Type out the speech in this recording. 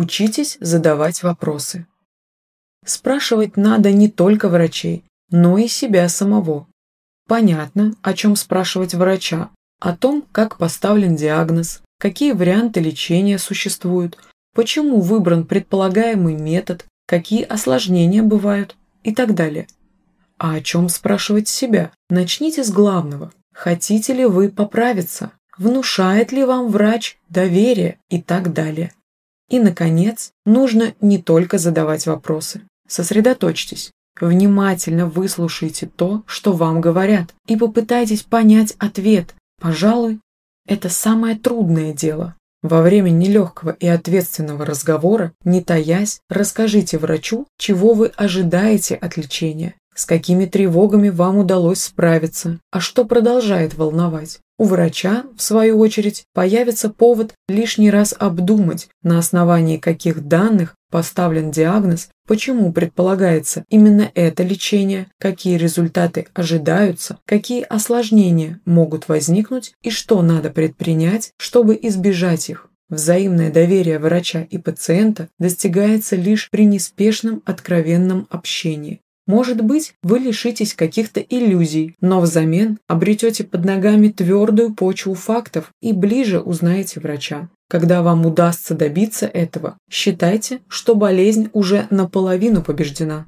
Учитесь задавать вопросы. Спрашивать надо не только врачей, но и себя самого. Понятно, о чем спрашивать врача, о том, как поставлен диагноз, какие варианты лечения существуют, почему выбран предполагаемый метод, какие осложнения бывают и так далее. А о чем спрашивать себя? Начните с главного. Хотите ли вы поправиться? Внушает ли вам врач доверие и так далее? И, наконец, нужно не только задавать вопросы. Сосредоточьтесь. Внимательно выслушайте то, что вам говорят, и попытайтесь понять ответ. Пожалуй, это самое трудное дело. Во время нелегкого и ответственного разговора, не таясь, расскажите врачу, чего вы ожидаете от лечения, с какими тревогами вам удалось справиться, а что продолжает волновать. У врача, в свою очередь, появится повод лишний раз обдумать, на основании каких данных поставлен диагноз, почему предполагается именно это лечение, какие результаты ожидаются, какие осложнения могут возникнуть и что надо предпринять, чтобы избежать их. Взаимное доверие врача и пациента достигается лишь при неспешном откровенном общении. Может быть, вы лишитесь каких-то иллюзий, но взамен обретете под ногами твердую почву фактов и ближе узнаете врача. Когда вам удастся добиться этого, считайте, что болезнь уже наполовину побеждена.